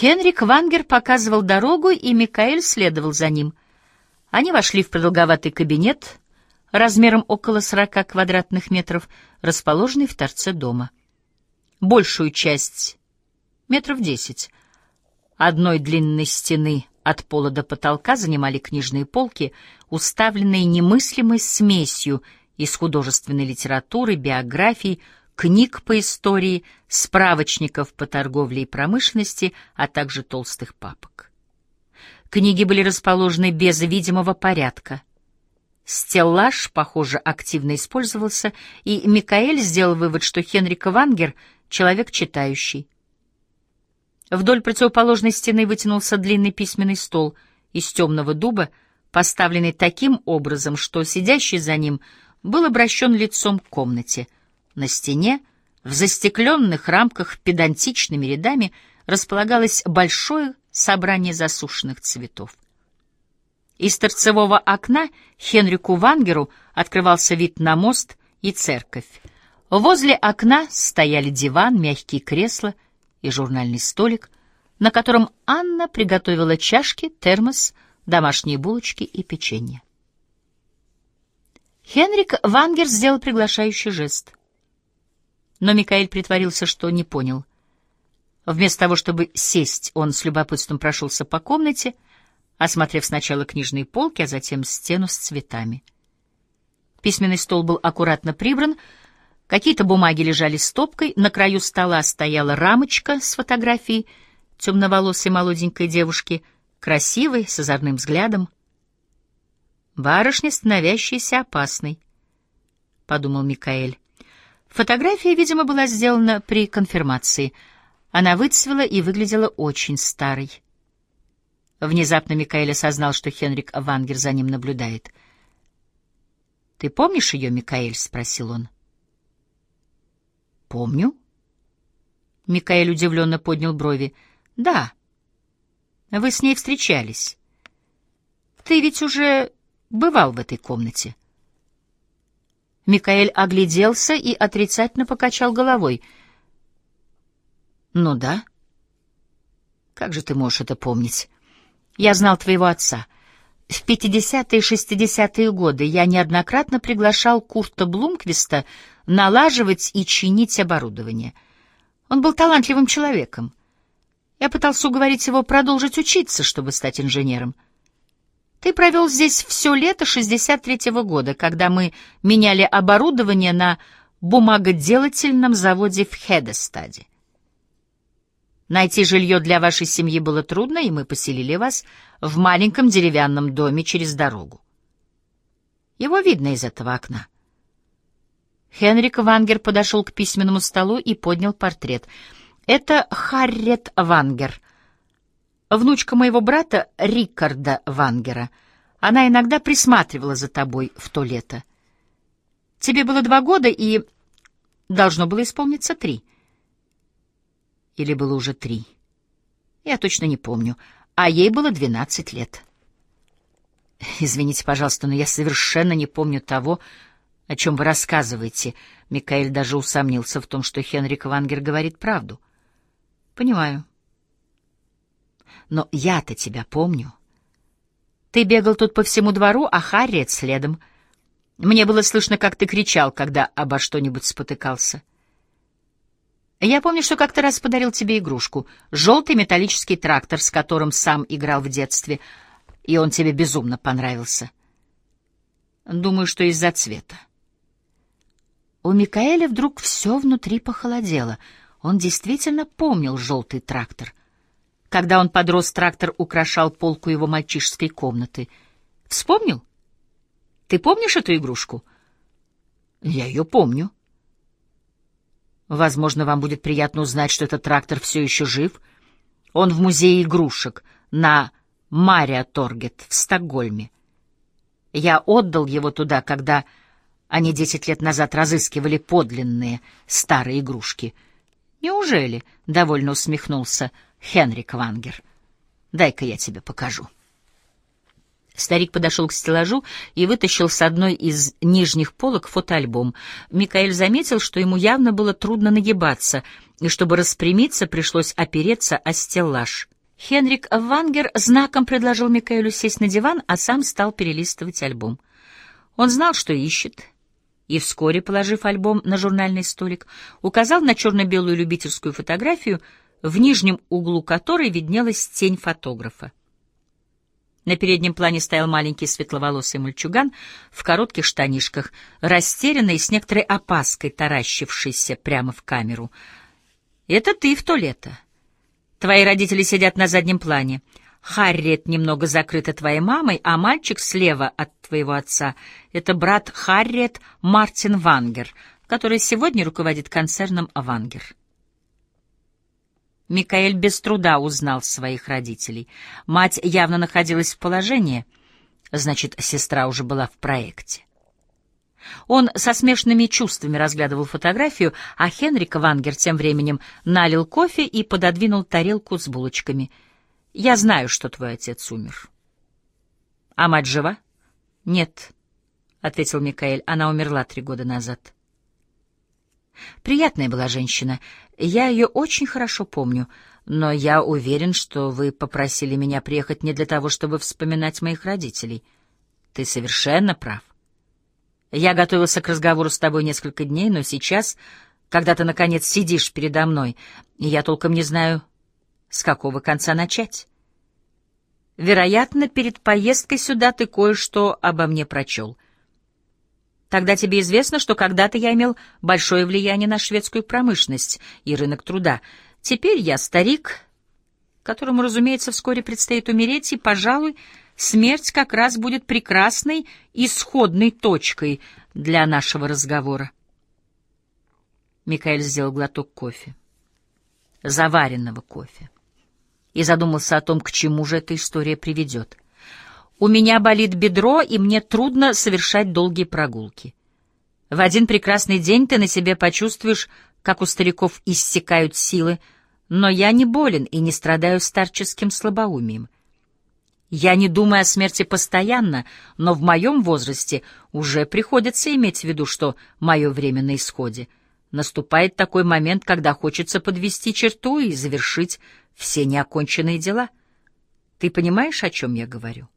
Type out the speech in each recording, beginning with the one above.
Хенрик Вангер показывал дорогу, и Микаэль следовал за ним. Они вошли в продолговатый кабинет размером около сорока квадратных метров, расположенный в торце дома. Большую часть, метров десять, одной длинной стены от пола до потолка занимали книжные полки, уставленные немыслимой смесью из художественной литературы, биографий, книг по истории, справочников по торговле и промышленности, а также толстых папок. Книги были расположены без видимого порядка. Стеллаж, похоже, активно использовался, и Микаэль сделал вывод, что Хенрик Вангер — человек читающий. Вдоль противоположной стены вытянулся длинный письменный стол из темного дуба, поставленный таким образом, что сидящий за ним был обращен лицом к комнате — на стене, в застекленных рамках педантичными рядами, располагалось большое собрание засушенных цветов. Из торцевого окна Хенрику Вангеру открывался вид на мост и церковь. Возле окна стояли диван, мягкие кресла и журнальный столик, на котором Анна приготовила чашки, термос, домашние булочки и печенье. Хенрик Вангер сделал приглашающий жест. Но Микаэль притворился, что не понял. Вместо того, чтобы сесть, он с любопытством прошелся по комнате, осмотрев сначала книжные полки, а затем стену с цветами. Письменный стол был аккуратно прибран, какие-то бумаги лежали стопкой, на краю стола стояла рамочка с фотографией темноволосой молоденькой девушки, красивой, с озорным взглядом. «Барышня, становящаяся опасной», — подумал Микаэль. Фотография, видимо, была сделана при конфирмации. Она выцвела и выглядела очень старой. Внезапно Микаэль осознал, что Хенрик Вангер за ним наблюдает. «Ты помнишь ее, Микаэль?» — спросил он. «Помню». Микаэль удивленно поднял брови. «Да. Вы с ней встречались. Ты ведь уже бывал в этой комнате». Микаэль огляделся и отрицательно покачал головой. «Ну да. Как же ты можешь это помнить? Я знал твоего отца. В 50-е и 60-е годы я неоднократно приглашал Курта Блумквиста налаживать и чинить оборудование. Он был талантливым человеком. Я пытался уговорить его продолжить учиться, чтобы стать инженером. Ты провел здесь все лето 63-го года, когда мы меняли оборудование на бумагоделательном заводе в Хедестаде. Найти жилье для вашей семьи было трудно, и мы поселили вас в маленьком деревянном доме через дорогу. Его видно из этого окна. Хенрик Вангер подошел к письменному столу и поднял портрет. Это Харрет Вангер, внучка моего брата Рикарда Вангера. Она иногда присматривала за тобой в то лето. Тебе было два года, и должно было исполниться три. Или было уже три. Я точно не помню. А ей было двенадцать лет. Извините, пожалуйста, но я совершенно не помню того, о чем вы рассказываете. Микаэль даже усомнился в том, что Хенрик Вангер говорит правду. Понимаю. Но я-то тебя помню. Ты бегал тут по всему двору, а Харриет следом. Мне было слышно, как ты кричал, когда обо что-нибудь спотыкался. Я помню, что как-то раз подарил тебе игрушку — желтый металлический трактор, с которым сам играл в детстве, и он тебе безумно понравился. Думаю, что из-за цвета. У Микаэля вдруг все внутри похолодело. Он действительно помнил желтый трактор. Когда он подрос, трактор украшал полку его мальчишеской комнаты. Вспомнил? Ты помнишь эту игрушку? Я ее помню. Возможно, вам будет приятно узнать, что этот трактор все еще жив. Он в музее игрушек на Мария Торгет в Стокгольме. Я отдал его туда, когда они десять лет назад разыскивали подлинные старые игрушки. Неужели? — довольно усмехнулся Хенрик Вангер. Дай-ка я тебе покажу. Старик подошел к стеллажу и вытащил с одной из нижних полок фотоальбом. Микаэль заметил, что ему явно было трудно нагибаться, и чтобы распрямиться, пришлось опереться о стеллаж. Хенрик Вангер знаком предложил Микаэлю сесть на диван, а сам стал перелистывать альбом. Он знал, что ищет, и вскоре, положив альбом на журнальный столик, указал на черно-белую любительскую фотографию, в нижнем углу которой виднелась тень фотографа. На переднем плане стоял маленький светловолосый мальчуган в коротких штанишках, растерянный и с некоторой опаской таращившийся прямо в камеру. «Это ты в то лето. Твои родители сидят на заднем плане. Харриет немного закрыта твоей мамой, а мальчик слева от твоего отца — это брат Харриет Мартин Вангер, который сегодня руководит концерном «Вангер». Микаэль без труда узнал своих родителей. Мать явно находилась в положении, значит, сестра уже была в проекте. Он со смешанными чувствами разглядывал фотографию, а Хенрик Вангер тем временем налил кофе и пододвинул тарелку с булочками. «Я знаю, что твой отец умер». «А мать жива?» «Нет», — ответил Микаэль, — «она умерла три года назад». Приятная была женщина, я ее очень хорошо помню, но я уверен, что вы попросили меня приехать не для того, чтобы вспоминать моих родителей. Ты совершенно прав. Я готовился к разговору с тобой несколько дней, но сейчас, когда ты, наконец, сидишь передо мной, я толком не знаю, с какого конца начать. Вероятно, перед поездкой сюда ты кое-что обо мне прочел — Тогда тебе известно, что когда-то я имел большое влияние на шведскую промышленность и рынок труда. Теперь я старик, которому, разумеется, вскоре предстоит умереть, и, пожалуй, смерть как раз будет прекрасной исходной точкой для нашего разговора. Микаэль сделал глоток кофе. Заваренного кофе. И задумался о том, к чему же эта история приведет. — у меня болит бедро, и мне трудно совершать долгие прогулки. В один прекрасный день ты на себе почувствуешь, как у стариков иссякают силы, но я не болен и не страдаю старческим слабоумием. Я не думаю о смерти постоянно, но в моем возрасте уже приходится иметь в виду, что мое время на исходе. Наступает такой момент, когда хочется подвести черту и завершить все неоконченные дела. Ты понимаешь, о чем я говорю?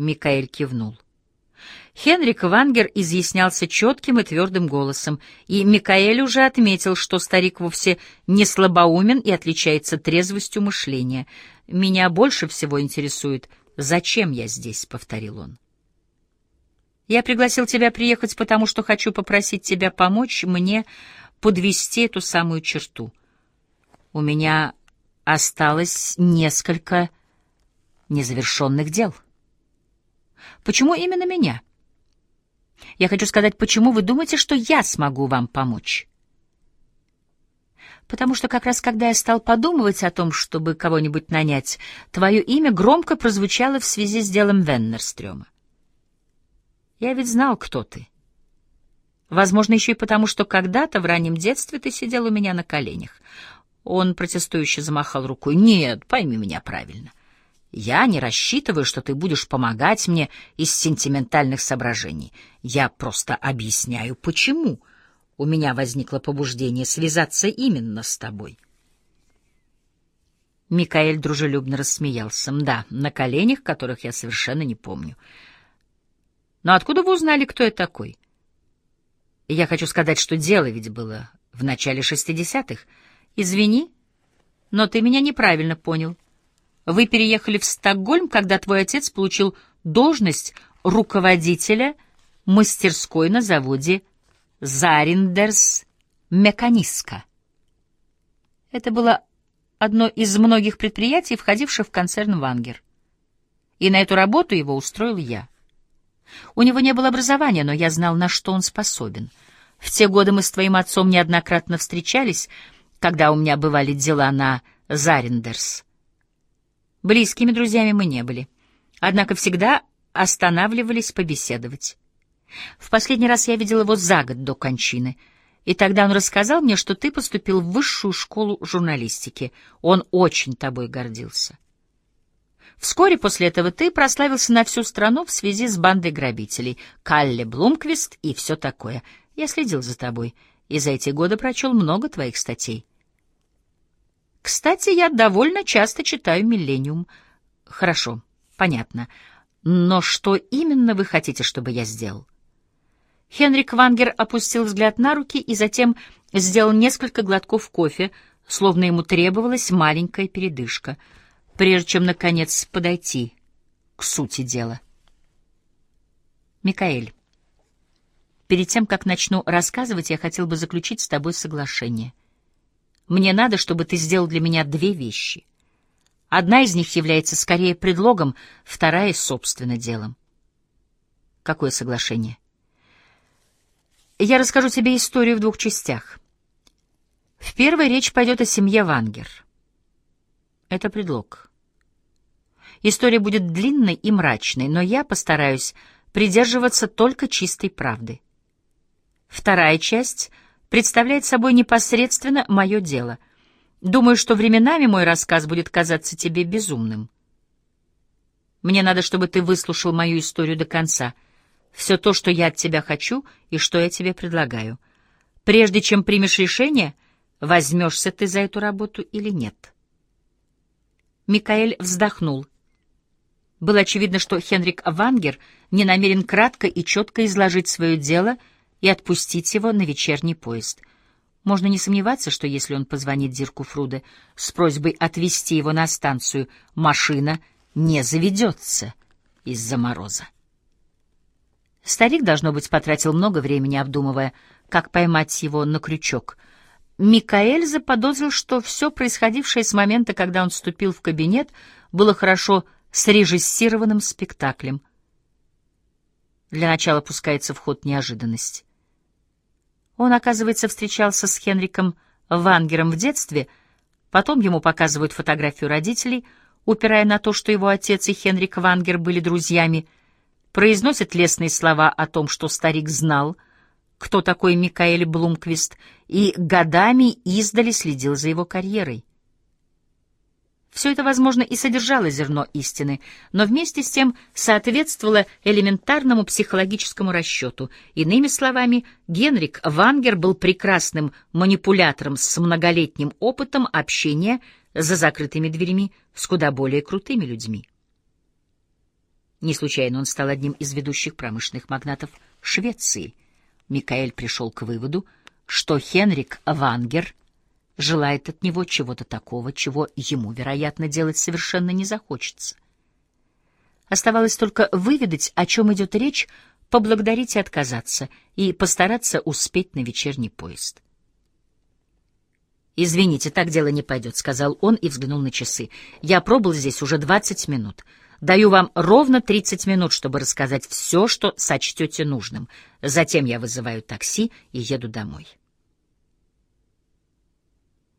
Микаэль кивнул. Хенрик Вангер изъяснялся четким и твердым голосом, и Микаэль уже отметил, что старик вовсе не слабоумен и отличается трезвостью мышления. «Меня больше всего интересует, зачем я здесь», — повторил он. «Я пригласил тебя приехать, потому что хочу попросить тебя помочь мне подвести эту самую черту. У меня осталось несколько незавершенных дел». Почему именно меня? Я хочу сказать, почему вы думаете, что я смогу вам помочь? Потому что как раз когда я стал подумывать о том, чтобы кого-нибудь нанять, твое имя громко прозвучало в связи с делом Веннерстрёма. Я ведь знал, кто ты. Возможно, еще и потому, что когда-то в раннем детстве ты сидел у меня на коленях. Он протестующе замахал рукой. «Нет, пойми меня правильно. Я не рассчитываю, что ты будешь помогать мне из сентиментальных соображений. Я просто объясняю, почему у меня возникло побуждение связаться именно с тобой. Микаэль дружелюбно рассмеялся. Да, на коленях, которых я совершенно не помню. Но откуда вы узнали, кто я такой? Я хочу сказать, что дело ведь было в начале шестидесятых. Извини, но ты меня неправильно понял. — вы переехали в Стокгольм, когда твой отец получил должность руководителя мастерской на заводе Зариндерс Меканиска. Это было одно из многих предприятий, входивших в концерн «Вангер». И на эту работу его устроил я. У него не было образования, но я знал, на что он способен. В те годы мы с твоим отцом неоднократно встречались, когда у меня бывали дела на Зариндерс. Близкими друзьями мы не были, однако всегда останавливались побеседовать. В последний раз я видел его за год до кончины, и тогда он рассказал мне, что ты поступил в высшую школу журналистики. Он очень тобой гордился. Вскоре после этого ты прославился на всю страну в связи с бандой грабителей, Калле Блумквист и все такое. Я следил за тобой и за эти годы прочел много твоих статей. Кстати, я довольно часто читаю «Миллениум». Хорошо, понятно. Но что именно вы хотите, чтобы я сделал? Хенрик Вангер опустил взгляд на руки и затем сделал несколько глотков кофе, словно ему требовалась маленькая передышка — прежде чем, наконец, подойти к сути дела. Микаэль, перед тем, как начну рассказывать, я хотел бы заключить с тобой соглашение. Мне надо, чтобы ты сделал для меня две вещи. Одна из них является скорее предлогом, вторая — собственно делом. Какое соглашение? Я расскажу тебе историю в двух частях. В первой речь пойдет о семье Вангер. Это предлог. История будет длинной и мрачной, но я постараюсь придерживаться только чистой правды. Вторая часть представляет собой непосредственно мое дело. Думаю, что временами мой рассказ будет казаться тебе безумным. Мне надо, чтобы ты выслушал мою историю до конца. Все то, что я от тебя хочу и что я тебе предлагаю. Прежде чем примешь решение, возьмешься ты за эту работу или нет. Микаэль вздохнул. Было очевидно, что Хенрик Вангер не намерен кратко и четко изложить свое дело и отпустить его на вечерний поезд. Можно не сомневаться, что если он позвонит Дирку Фруде с просьбой отвезти его на станцию, машина не заведется из-за мороза. Старик, должно быть, потратил много времени, обдумывая, как поймать его на крючок. Микаэль заподозрил, что все происходившее с момента, когда он вступил в кабинет, было хорошо срежиссированным спектаклем. Для начала пускается в ход неожиданность. Он, оказывается, встречался с Хенриком Вангером в детстве, потом ему показывают фотографию родителей, упирая на то, что его отец и Хенрик Вангер были друзьями, произносят лестные слова о том, что старик знал, кто такой Микаэль Блумквист, и годами издали следил за его карьерой. Все это, возможно, и содержало зерно истины, но вместе с тем соответствовало элементарному психологическому расчету. Иными словами, Генрик Вангер был прекрасным манипулятором с многолетним опытом общения за закрытыми дверями с куда более крутыми людьми. Не случайно он стал одним из ведущих промышленных магнатов Швеции. Микаэль пришел к выводу, что Хенрик Вангер — желает от него чего-то такого, чего ему, вероятно, делать совершенно не захочется. Оставалось только выведать, о чем идет речь, поблагодарить и отказаться, и постараться успеть на вечерний поезд. «Извините, так дело не пойдет», — сказал он и взглянул на часы. «Я пробыл здесь уже двадцать минут. Даю вам ровно тридцать минут, чтобы рассказать все, что сочтете нужным. Затем я вызываю такси и еду домой».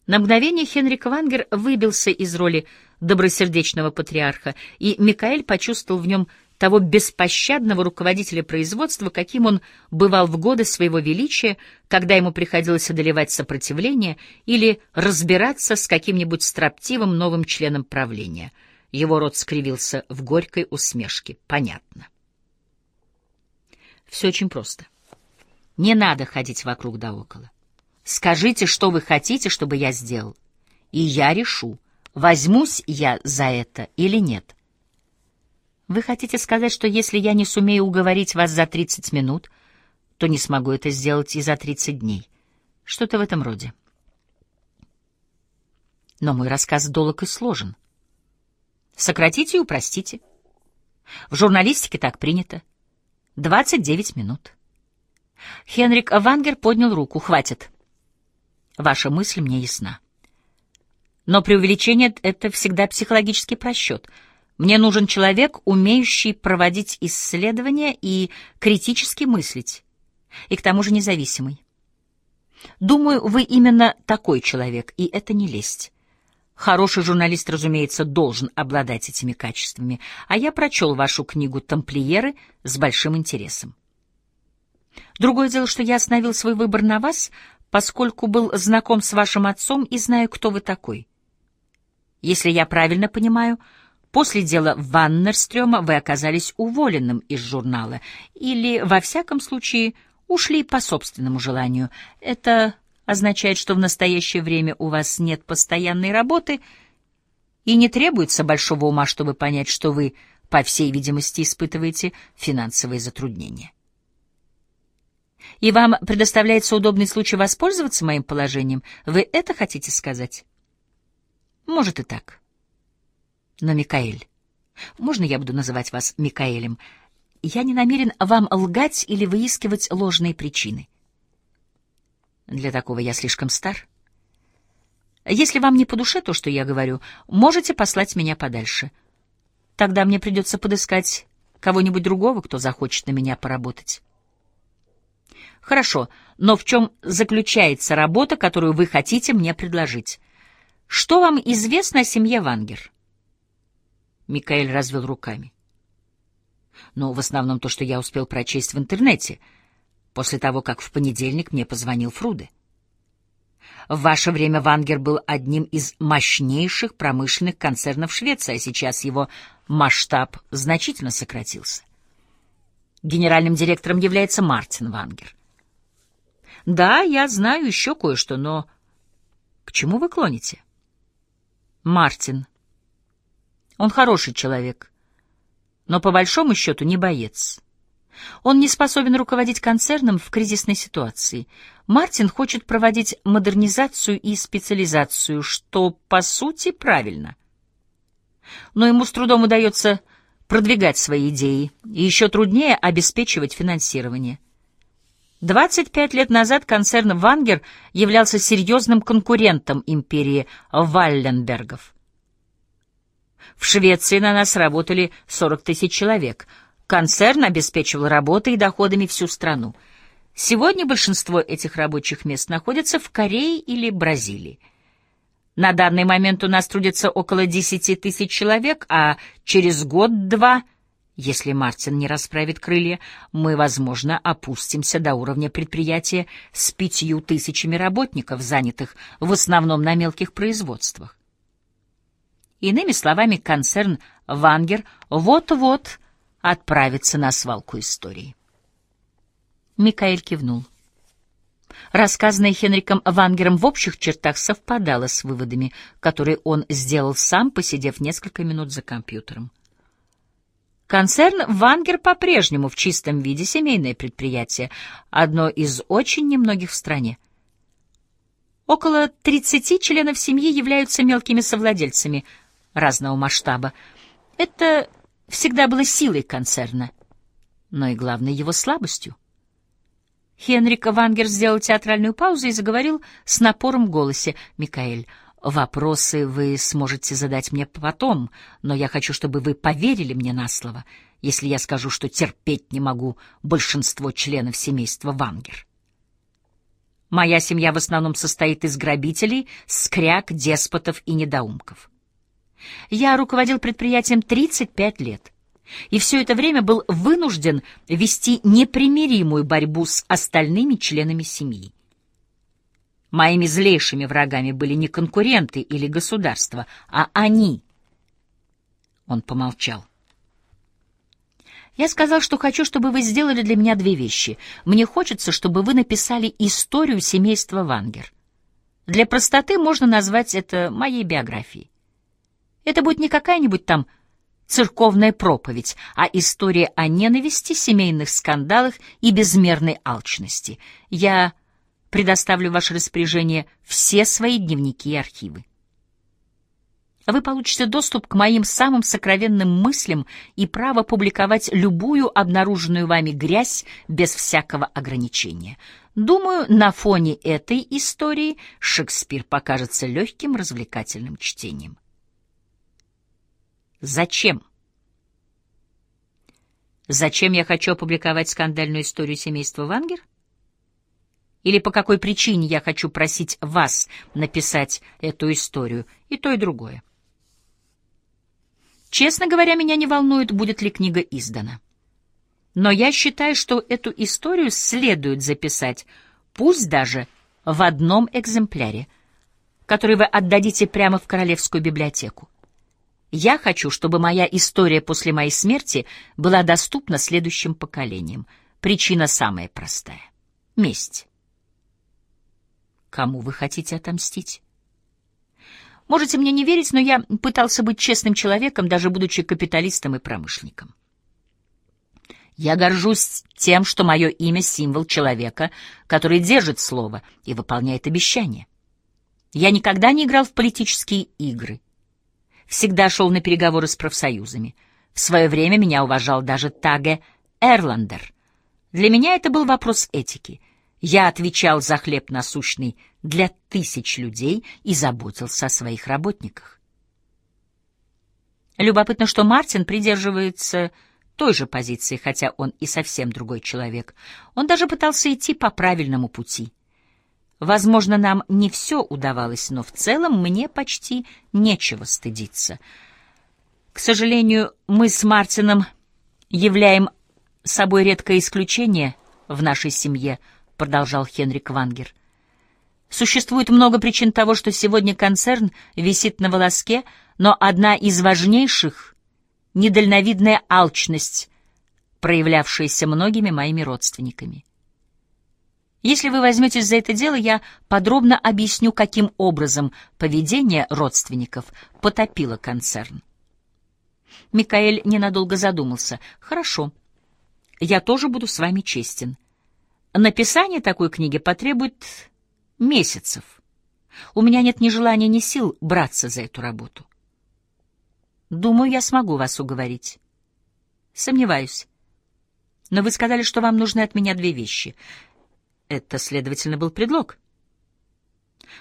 На мгновение Хенрик Вангер выбился из роли добросердечного патриарха, и Микаэль почувствовал в нем того беспощадного руководителя производства, каким он бывал в годы своего величия, когда ему приходилось одолевать сопротивление или разбираться с каким-нибудь строптивым новым членом правления. Его рот скривился в горькой усмешке. Понятно. Все очень просто. Не надо ходить вокруг да около. Скажите, что вы хотите, чтобы я сделал, и я решу, возьмусь я за это или нет. Вы хотите сказать, что если я не сумею уговорить вас за 30 минут, то не смогу это сделать и за 30 дней. Что-то в этом роде. Но мой рассказ долг и сложен. Сократите и упростите. В журналистике так принято. 29 минут. Хенрик Вангер поднял руку. Хватит. Ваша мысль мне ясна. Но преувеличение — это всегда психологический просчет. Мне нужен человек, умеющий проводить исследования и критически мыслить, и к тому же независимый. Думаю, вы именно такой человек, и это не лесть. Хороший журналист, разумеется, должен обладать этими качествами, а я прочел вашу книгу «Тамплиеры» с большим интересом. Другое дело, что я остановил свой выбор на вас, поскольку был знаком с вашим отцом и знаю, кто вы такой. Если я правильно понимаю, После дела Ваннерстрёма вы оказались уволенным из журнала или, во всяком случае, ушли по собственному желанию. Это означает, что в настоящее время у вас нет постоянной работы и не требуется большого ума, чтобы понять, что вы, по всей видимости, испытываете финансовые затруднения. И вам предоставляется удобный случай воспользоваться моим положением? Вы это хотите сказать? Может и так. Но, Микаэль, можно я буду называть вас Микаэлем? Я не намерен вам лгать или выискивать ложные причины. Для такого я слишком стар. Если вам не по душе то, что я говорю, можете послать меня подальше. Тогда мне придется подыскать кого-нибудь другого, кто захочет на меня поработать. Хорошо, но в чем заключается работа, которую вы хотите мне предложить? Что вам известно о семье Вангер? Микаэль развел руками. Ну, в основном то, что я успел прочесть в интернете, после того, как в понедельник мне позвонил Фруде. В ваше время Вангер был одним из мощнейших промышленных концернов Швеции, а сейчас его масштаб значительно сократился. Генеральным директором является Мартин Вангер. Да, я знаю еще кое-что, но к чему вы клоните? — Мартин. Он хороший человек, но по большому счету не боец. Он не способен руководить концерном в кризисной ситуации. Мартин хочет проводить модернизацию и специализацию, что, по сути, правильно. Но ему с трудом удается продвигать свои идеи, и еще труднее обеспечивать финансирование. 25 лет назад концерн «Вангер» являлся серьезным конкурентом империи Валленбергов. В Швеции на нас работали 40 тысяч человек. Концерн обеспечивал работой и доходами всю страну. Сегодня большинство этих рабочих мест находятся в Корее или Бразилии. На данный момент у нас трудится около 10 тысяч человек, а через год-два — если Мартин не расправит крылья, мы, возможно, опустимся до уровня предприятия с пятью тысячами работников, занятых в основном на мелких производствах. Иными словами, концерн «Вангер» вот-вот отправится на свалку истории. Микаэль кивнул. Рассказанное Хенриком Вангером в общих чертах совпадало с выводами, которые он сделал сам, посидев несколько минут за компьютером. Концерн «Вангер» по-прежнему в чистом виде семейное предприятие, одно из очень немногих в стране. Около 30 членов семьи являются мелкими совладельцами разного масштаба. Это всегда было силой концерна, но и главной его слабостью. Хенрик Вангер сделал театральную паузу и заговорил с напором в голосе. «Микаэль, Вопросы вы сможете задать мне потом, но я хочу, чтобы вы поверили мне на слово, если я скажу, что терпеть не могу большинство членов семейства Вангер. Моя семья в основном состоит из грабителей, скряк, деспотов и недоумков. Я руководил предприятием 35 лет, и все это время был вынужден вести непримиримую борьбу с остальными членами семьи. Моими злейшими врагами были не конкуренты или государство, а они. Он помолчал. Я сказал, что хочу, чтобы вы сделали для меня две вещи. Мне хочется, чтобы вы написали историю семейства Вангер. Для простоты можно назвать это моей биографией. Это будет не какая-нибудь там церковная проповедь, а история о ненависти, семейных скандалах и безмерной алчности. Я предоставлю в ваше распоряжение все свои дневники и архивы. Вы получите доступ к моим самым сокровенным мыслям и право публиковать любую обнаруженную вами грязь без всякого ограничения. Думаю, на фоне этой истории Шекспир покажется легким развлекательным чтением. Зачем? Зачем я хочу опубликовать скандальную историю семейства Вангер? Или по какой причине я хочу просить вас написать эту историю, и то, и другое. Честно говоря, меня не волнует, будет ли книга издана. Но я считаю, что эту историю следует записать, пусть даже в одном экземпляре, который вы отдадите прямо в Королевскую библиотеку. Я хочу, чтобы моя история после моей смерти была доступна следующим поколениям. Причина самая простая — месть. Кому вы хотите отомстить? Можете мне не верить, но я пытался быть честным человеком, даже будучи капиталистом и промышленником. Я горжусь тем, что мое имя — символ человека, который держит слово и выполняет обещания. Я никогда не играл в политические игры. Всегда шел на переговоры с профсоюзами. В свое время меня уважал даже Таге Эрландер. Для меня это был вопрос этики. Я отвечал за хлеб насущный для тысяч людей и заботился о своих работниках. Любопытно, что Мартин придерживается той же позиции, хотя он и совсем другой человек. Он даже пытался идти по правильному пути. Возможно, нам не все удавалось, но в целом мне почти нечего стыдиться. К сожалению, мы с Мартином являем собой редкое исключение в нашей семье, продолжал Хенрик Вангер. Существует много причин того, что сегодня концерн висит на волоске, но одна из важнейших — недальновидная алчность, проявлявшаяся многими моими родственниками. Если вы возьметесь за это дело, я подробно объясню, каким образом поведение родственников потопило концерн. Микаэль ненадолго задумался. «Хорошо. Я тоже буду с вами честен. Написание такой книги потребует месяцев. У меня нет ни желания, ни сил браться за эту работу. Думаю, я смогу вас уговорить. Сомневаюсь. Но вы сказали, что вам нужны от меня две вещи — это, следовательно, был предлог.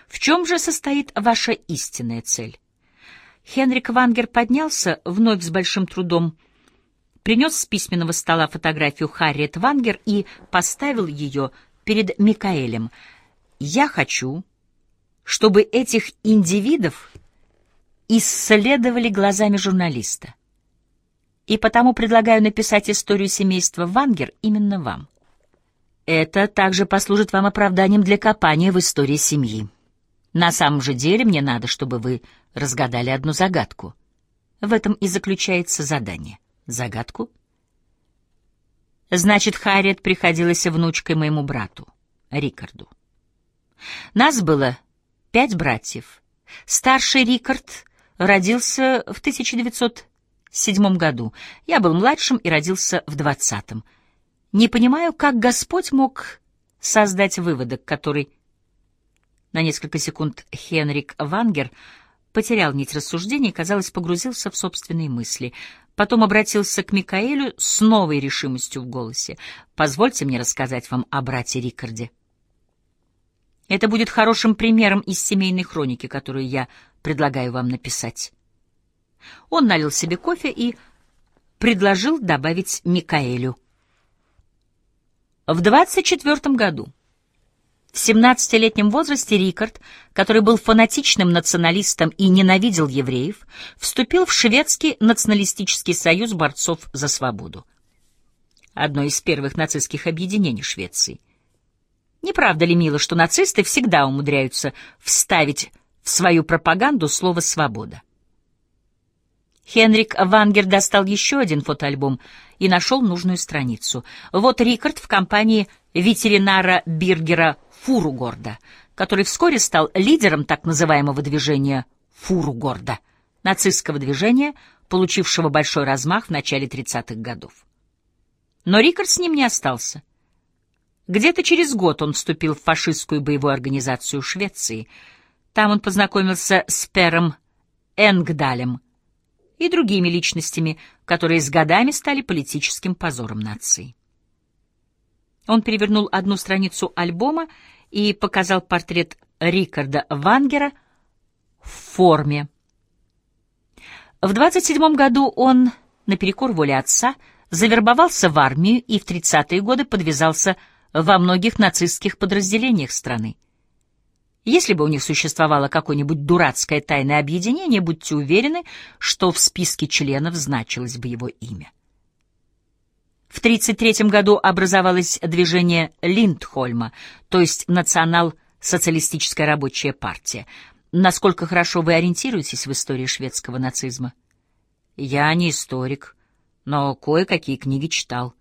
В чем же состоит ваша истинная цель? Хенрик Вангер поднялся, вновь с большим трудом, принес с письменного стола фотографию Харриет Вангер и поставил ее перед Микаэлем. «Я хочу, чтобы этих индивидов исследовали глазами журналиста. И потому предлагаю написать историю семейства Вангер именно вам. Это также послужит вам оправданием для копания в истории семьи. На самом же деле мне надо, чтобы вы разгадали одну загадку. В этом и заключается задание. Загадку? Значит, Харриет приходилась внучкой моему брату, Рикарду. Нас было пять братьев. Старший Рикард родился в 1907 году. Я был младшим и родился в 20-м. Не понимаю, как Господь мог создать выводок, который... На несколько секунд Хенрик Вангер потерял нить рассуждений и, казалось, погрузился в собственные мысли. Потом обратился к Микаэлю с новой решимостью в голосе. «Позвольте мне рассказать вам о брате Рикарде. Это будет хорошим примером из семейной хроники, которую я предлагаю вам написать». Он налил себе кофе и предложил добавить Микаэлю. В 24 году, в 17-летнем возрасте Рикард, который был фанатичным националистом и ненавидел евреев, вступил в Шведский националистический союз борцов за свободу. Одно из первых нацистских объединений Швеции. Не правда ли мило, что нацисты всегда умудряются вставить в свою пропаганду слово «свобода»? Хенрик Вангер достал еще один фотоальбом и нашел нужную страницу. Вот Рикард в компании ветеринара Биргера Фуругорда, который вскоре стал лидером так называемого движения Фуругорда, нацистского движения, получившего большой размах в начале 30-х годов. Но Рикард с ним не остался. Где-то через год он вступил в фашистскую боевую организацию Швеции. Там он познакомился с Пером Энгдалем, и другими личностями, которые с годами стали политическим позором нации. Он перевернул одну страницу альбома и показал портрет Рикарда Вангера в форме. В 27 году он, наперекор воле отца, завербовался в армию и в 30-е годы подвязался во многих нацистских подразделениях страны. Если бы у них существовало какое-нибудь дурацкое тайное объединение, будьте уверены, что в списке членов значилось бы его имя. В 1933 году образовалось движение Линдхольма, то есть Национал-социалистическая рабочая партия. Насколько хорошо вы ориентируетесь в истории шведского нацизма? Я не историк, но кое-какие книги читал.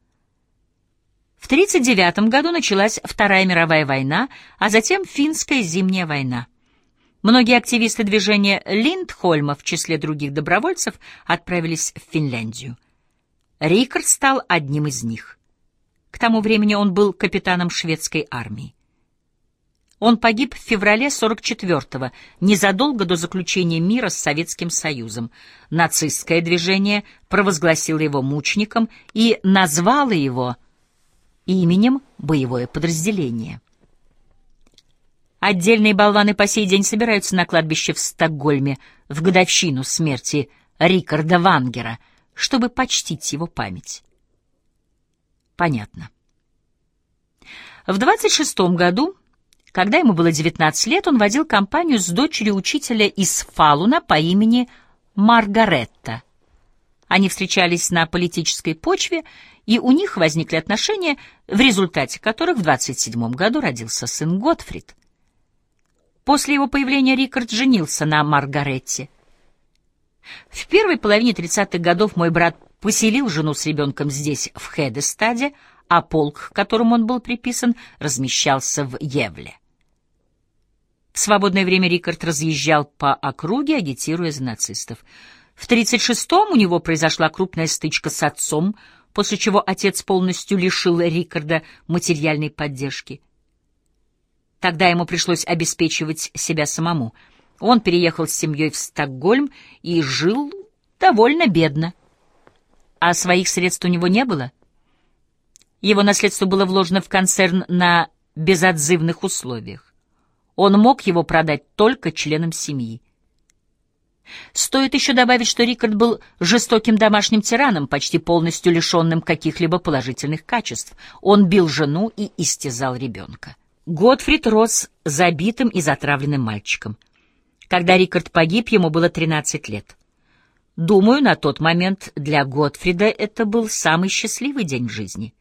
В 1939 году началась Вторая мировая война, а затем Финская зимняя война. Многие активисты движения Линдхольма, в числе других добровольцев, отправились в Финляндию. Рикард стал одним из них. К тому времени он был капитаном шведской армии. Он погиб в феврале 44-го, незадолго до заключения мира с Советским Союзом. Нацистское движение провозгласило его мучеником и назвало его именем боевое подразделение. Отдельные болваны по сей день собираются на кладбище в Стокгольме в годовщину смерти Рикарда Вангера, чтобы почтить его память. Понятно. В 26 году, когда ему было 19 лет, он водил компанию с дочерью учителя из Фалуна по имени Маргаретта. Они встречались на политической почве, и у них возникли отношения, в результате которых в 27 году родился сын Готфрид. После его появления Рикард женился на Маргаретте. В первой половине 30-х годов мой брат поселил жену с ребенком здесь, в Хедестаде, а полк, к которому он был приписан, размещался в Евле. В свободное время Рикард разъезжал по округе, агитируя за нацистов. В 36-м у него произошла крупная стычка с отцом, после чего отец полностью лишил Рикарда материальной поддержки. Тогда ему пришлось обеспечивать себя самому. Он переехал с семьей в Стокгольм и жил довольно бедно. А своих средств у него не было. Его наследство было вложено в концерн на безотзывных условиях. Он мог его продать только членам семьи. Стоит еще добавить, что Рикард был жестоким домашним тираном, почти полностью лишенным каких-либо положительных качеств. Он бил жену и истязал ребенка. Готфрид рос забитым и затравленным мальчиком. Когда Рикард погиб, ему было 13 лет. Думаю, на тот момент для Готфрида это был самый счастливый день в жизни.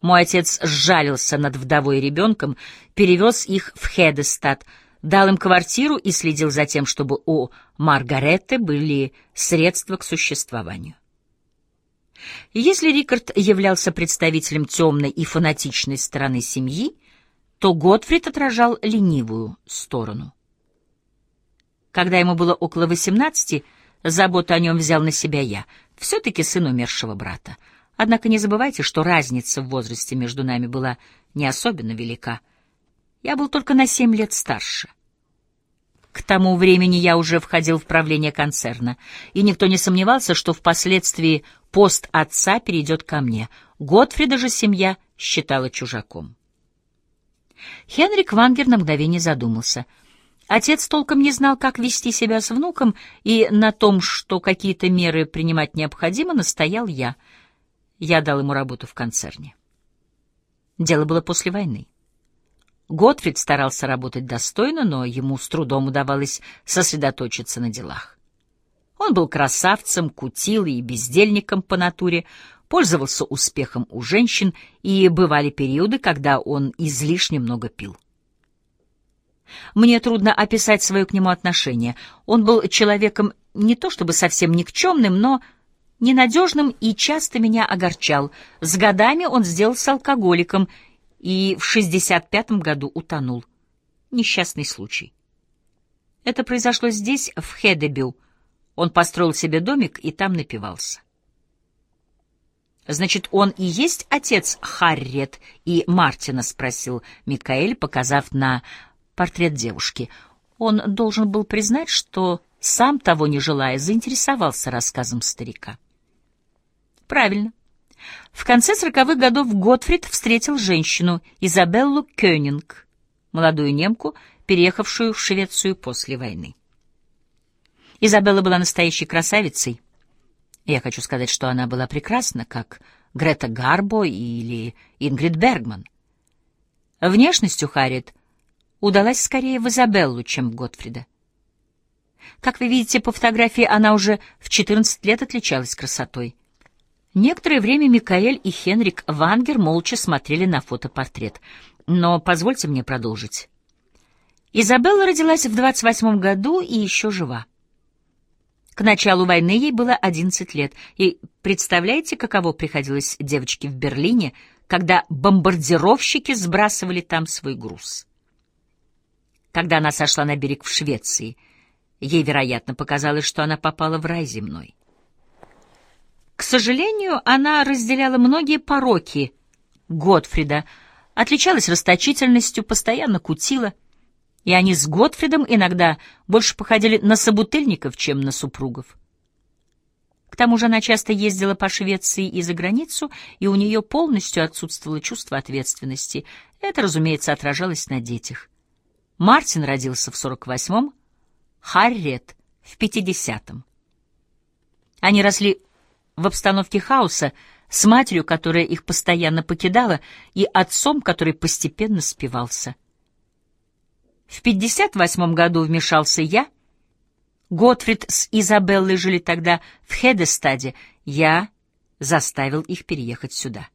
Мой отец сжалился над вдовой и ребенком, перевез их в Хедестад, дал им квартиру и следил за тем, чтобы у Маргареты были средства к существованию. Если Рикард являлся представителем темной и фанатичной стороны семьи, то Готфрид отражал ленивую сторону. Когда ему было около восемнадцати, Заботу о нем взял на себя я, все-таки сын умершего брата. Однако не забывайте, что разница в возрасте между нами была не особенно велика. Я был только на семь лет старше. К тому времени я уже входил в правление концерна, и никто не сомневался, что впоследствии пост отца перейдет ко мне. Готфрида же семья считала чужаком. Хенрик Вангер на мгновение задумался — Отец толком не знал, как вести себя с внуком, и на том, что какие-то меры принимать необходимо, настоял я. Я дал ему работу в концерне. Дело было после войны. Готфрид старался работать достойно, но ему с трудом удавалось сосредоточиться на делах. Он был красавцем, кутилой и бездельником по натуре, пользовался успехом у женщин, и бывали периоды, когда он излишне много пил. Мне трудно описать свое к нему отношение. Он был человеком не то чтобы совсем никчемным, но ненадежным и часто меня огорчал. С годами он сделался алкоголиком и в 65-м году утонул. Несчастный случай. Это произошло здесь, в Хедебю. Он построил себе домик и там напивался. «Значит, он и есть отец Харриет и Мартина?» — спросил Микаэль, показав на портрет девушки. Он должен был признать, что, сам того не желая, заинтересовался рассказом старика. Правильно. В конце сороковых годов Готфрид встретил женщину, Изабеллу Кёнинг, молодую немку, переехавшую в Швецию после войны. Изабелла была настоящей красавицей. Я хочу сказать, что она была прекрасна, как Грета Гарбо или Ингрид Бергман. Внешностью Харриет удалась скорее в Изабеллу, чем в Готфрида. Как вы видите по фотографии, она уже в 14 лет отличалась красотой. Некоторое время Микаэль и Хенрик Вангер молча смотрели на фотопортрет. Но позвольте мне продолжить. Изабелла родилась в 28 году и еще жива. К началу войны ей было 11 лет, и представляете, каково приходилось девочке в Берлине, когда бомбардировщики сбрасывали там свой груз? Когда она сошла на берег в Швеции, ей, вероятно, показалось, что она попала в рай земной. К сожалению, она разделяла многие пороки Готфрида, отличалась расточительностью, постоянно кутила, и они с Готфридом иногда больше походили на собутыльников, чем на супругов. К тому же она часто ездила по Швеции и за границу, и у нее полностью отсутствовало чувство ответственности. Это, разумеется, отражалось на детях. Мартин родился в 48-м, Харриет — в 50-м. Они росли в обстановке хаоса, с матерью, которая их постоянно покидала, и отцом, который постепенно спивался. В 58 году вмешался я. Готфрид с Изабеллой жили тогда в Хедестаде. Я заставил их переехать сюда.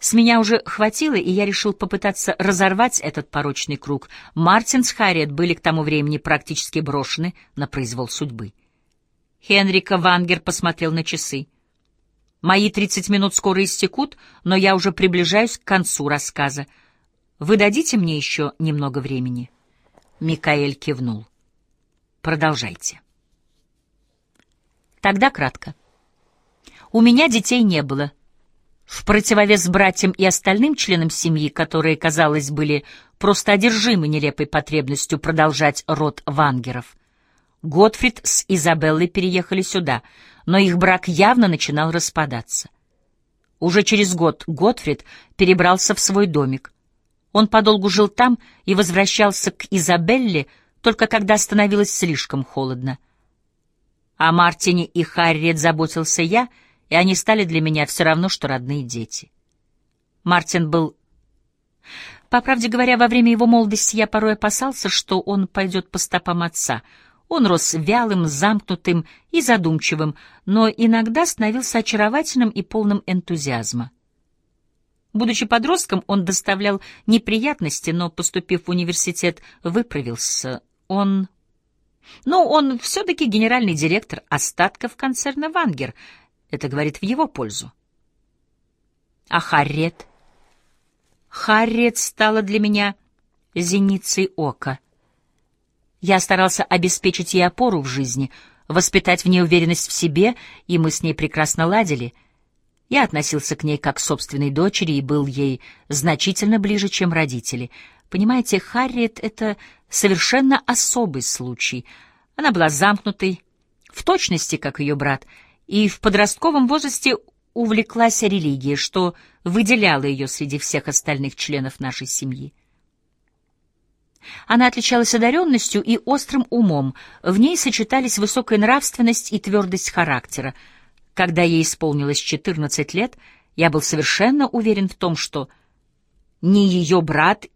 С меня уже хватило, и я решил попытаться разорвать этот порочный круг. Мартин с Харриет были к тому времени практически брошены на произвол судьбы. Хенрика Вангер посмотрел на часы. Мои тридцать минут скоро истекут, но я уже приближаюсь к концу рассказа. Вы дадите мне еще немного времени? Микаэль кивнул. Продолжайте. Тогда кратко. У меня детей не было. В противовес братьям и остальным членам семьи, которые, казалось, были просто одержимы нелепой потребностью продолжать род Вангеров, Готфрид с Изабеллой переехали сюда, но их брак явно начинал распадаться. Уже через год Готфрид перебрался в свой домик. Он подолгу жил там и возвращался к Изабелле только когда становилось слишком холодно. О Мартине и Харриет заботился я, и они стали для меня все равно, что родные дети. Мартин был... По правде говоря, во время его молодости я порой опасался, что он пойдет по стопам отца — он рос вялым, замкнутым и задумчивым, но иногда становился очаровательным и полным энтузиазма. Будучи подростком, он доставлял неприятности, но, поступив в университет, выправился. Он... Но он все-таки генеральный директор остатков концерна «Вангер». Это говорит в его пользу. А Харриет? Харриет стала для меня зеницей ока — я старался обеспечить ей опору в жизни, воспитать в ней уверенность в себе, и мы с ней прекрасно ладили. Я относился к ней как к собственной дочери и был ей значительно ближе, чем родители. Понимаете, Харриет — это совершенно особый случай. Она была замкнутой, в точности, как ее брат, и в подростковом возрасте увлеклась религией, что выделяло ее среди всех остальных членов нашей семьи. Она отличалась одаренностью и острым умом, в ней сочетались высокая нравственность и твердость характера. Когда ей исполнилось 14 лет, я был совершенно уверен в том, что ни ее брат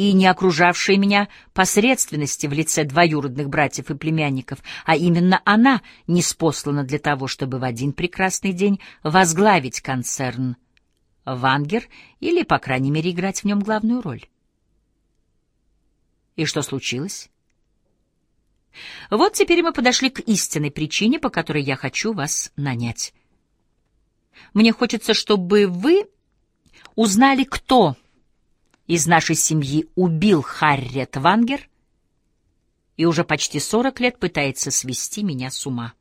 и не окружавшие меня посредственности в лице двоюродных братьев и племянников, а именно она не спослана для того, чтобы в один прекрасный день возглавить концерн Вангер или, по крайней мере, играть в нем главную роль. И что случилось? Вот теперь мы подошли к истинной причине, по которой я хочу вас нанять. Мне хочется, чтобы вы узнали, кто из нашей семьи убил Харриет Вангер и уже почти сорок лет пытается свести меня с ума.